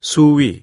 수위